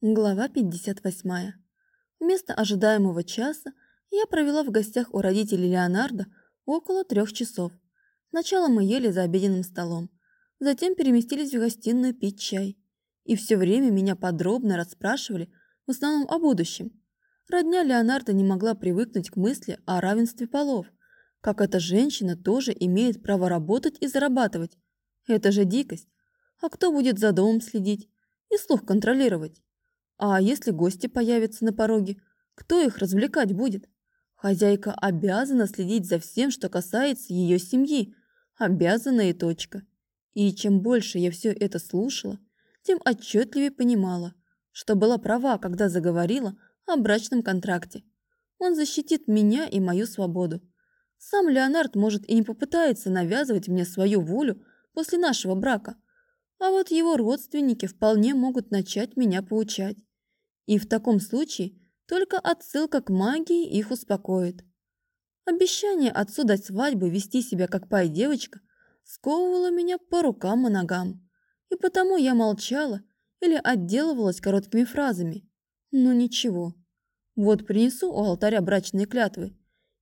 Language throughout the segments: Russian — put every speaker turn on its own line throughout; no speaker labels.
Глава 58. Вместо ожидаемого часа я провела в гостях у родителей Леонардо около трех часов. Сначала мы ели за обеденным столом, затем переместились в гостиную пить чай. И все время меня подробно расспрашивали, в основном о будущем. Родня Леонардо не могла привыкнуть к мысли о равенстве полов, как эта женщина тоже имеет право работать и зарабатывать. Это же дикость. А кто будет за домом следить и слух контролировать? А если гости появятся на пороге, кто их развлекать будет? Хозяйка обязана следить за всем, что касается ее семьи. Обязана и точка. И чем больше я все это слушала, тем отчетливее понимала, что была права, когда заговорила о брачном контракте. Он защитит меня и мою свободу. Сам Леонард может и не попытается навязывать мне свою волю после нашего брака, а вот его родственники вполне могут начать меня поучать. И в таком случае только отсылка к магии их успокоит. Обещание отцу дать свадьбы вести себя как пай-девочка сковывало меня по рукам и ногам. И потому я молчала или отделывалась короткими фразами. Но ничего. Вот принесу у алтаря брачные клятвы,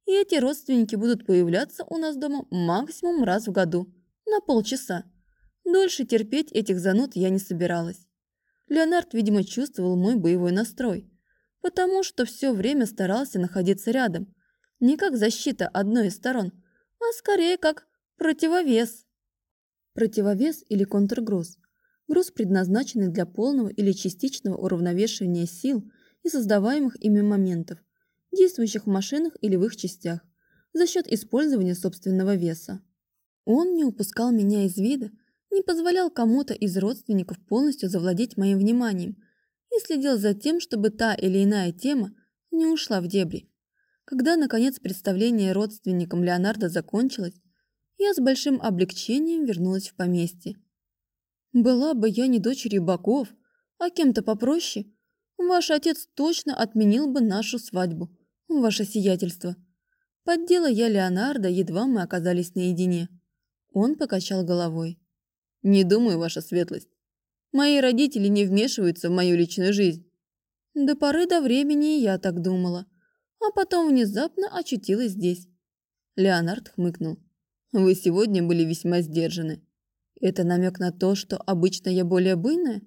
и эти родственники будут появляться у нас дома максимум раз в году, на полчаса. Дольше терпеть этих зануд я не собиралась. Леонард, видимо, чувствовал мой боевой настрой, потому что все время старался находиться рядом, не как защита одной из сторон, а скорее как противовес. Противовес или контргруз – груз, предназначенный для полного или частичного уравновешивания сил и создаваемых ими моментов, действующих в машинах или в их частях, за счет использования собственного веса. Он не упускал меня из вида, не позволял кому-то из родственников полностью завладеть моим вниманием и следил за тем, чтобы та или иная тема не ушла в дебри. Когда, наконец, представление родственникам Леонардо закончилось, я с большим облегчением вернулась в поместье. Была бы я не дочерью богов, а кем-то попроще, ваш отец точно отменил бы нашу свадьбу, ваше сиятельство. Поддела я Леонардо, едва мы оказались наедине. Он покачал головой. Не думаю, ваша светлость. Мои родители не вмешиваются в мою личную жизнь. До поры до времени я так думала, а потом внезапно очутилась здесь. Леонард хмыкнул. Вы сегодня были весьма сдержаны. Это намек на то, что обычно я более буйная?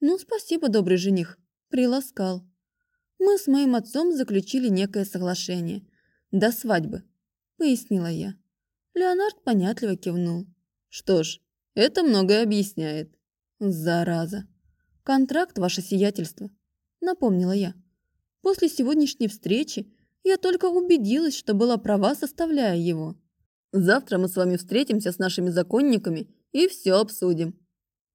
Ну, спасибо, добрый жених. Приласкал. Мы с моим отцом заключили некое соглашение. До свадьбы, пояснила я. Леонард понятливо кивнул. Что ж, это многое объясняет. Зараза. Контракт, ваше сиятельство, напомнила я. После сегодняшней встречи я только убедилась, что была права, составляя его. Завтра мы с вами встретимся с нашими законниками и все обсудим.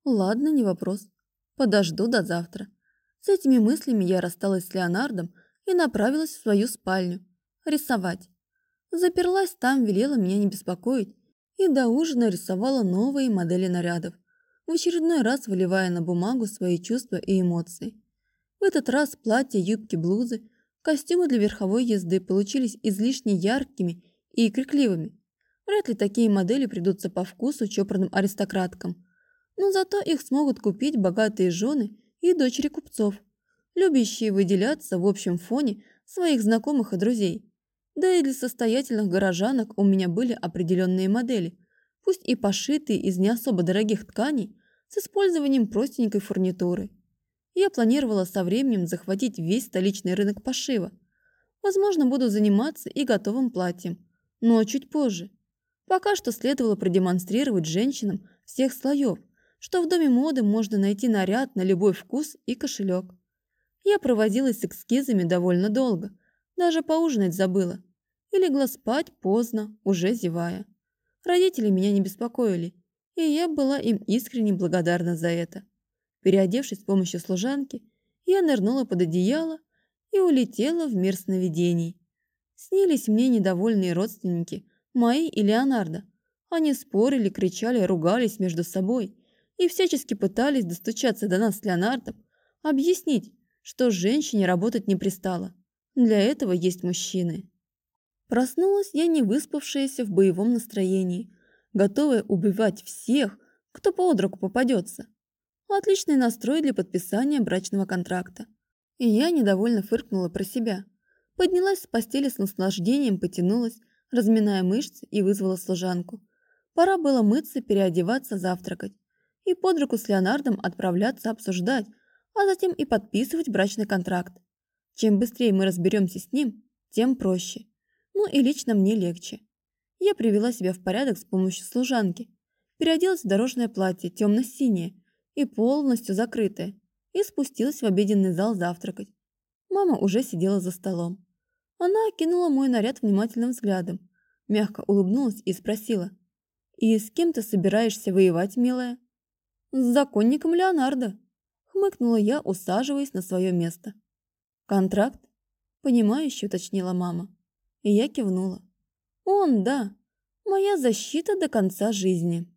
Ладно, не вопрос. Подожду до завтра. С этими мыслями я рассталась с Леонардом и направилась в свою спальню. Рисовать. Заперлась там, велела меня не беспокоить и до ужина рисовала новые модели нарядов, в очередной раз выливая на бумагу свои чувства и эмоции. В этот раз платья, юбки, блузы, костюмы для верховой езды получились излишне яркими и крикливыми. Вряд ли такие модели придутся по вкусу чопорным аристократкам, но зато их смогут купить богатые жены и дочери купцов, любящие выделяться в общем фоне своих знакомых и друзей. Да и для состоятельных горожанок у меня были определенные модели, пусть и пошитые из не особо дорогих тканей, с использованием простенькой фурнитуры. Я планировала со временем захватить весь столичный рынок пошива. Возможно, буду заниматься и готовым платьем, но чуть позже. Пока что следовало продемонстрировать женщинам всех слоев, что в доме моды можно найти наряд на любой вкус и кошелек. Я провозилась с эскизами довольно долго, даже поужинать забыла и легла спать поздно, уже зевая. Родители меня не беспокоили, и я была им искренне благодарна за это. Переодевшись с помощью служанки, я нырнула под одеяло и улетела в мир сновидений. Снились мне недовольные родственники, мои и Леонардо. Они спорили, кричали, ругались между собой и всячески пытались достучаться до нас с Леонардом, объяснить, что женщине работать не пристало. Для этого есть мужчины. Проснулась я не выспавшаяся в боевом настроении, готовая убивать всех, кто под руку попадется. Отличный настрой для подписания брачного контракта. И я недовольно фыркнула про себя. Поднялась с постели с наслаждением, потянулась, разминая мышцы и вызвала служанку. Пора было мыться, переодеваться, завтракать. И под руку с Леонардом отправляться обсуждать, а затем и подписывать брачный контракт. Чем быстрее мы разберемся с ним, тем проще. Ну и лично мне легче. Я привела себя в порядок с помощью служанки, переоделась в дорожное платье темно-синее и полностью закрытое, и спустилась в обеденный зал завтракать. Мама уже сидела за столом. Она окинула мой наряд внимательным взглядом, мягко улыбнулась и спросила. «И с кем ты собираешься воевать, милая?» «С законником Леонардо», — хмыкнула я, усаживаясь на свое место. «Контракт?» — понимающе уточнила мама. И я кивнула. «Он, да, моя защита до конца жизни».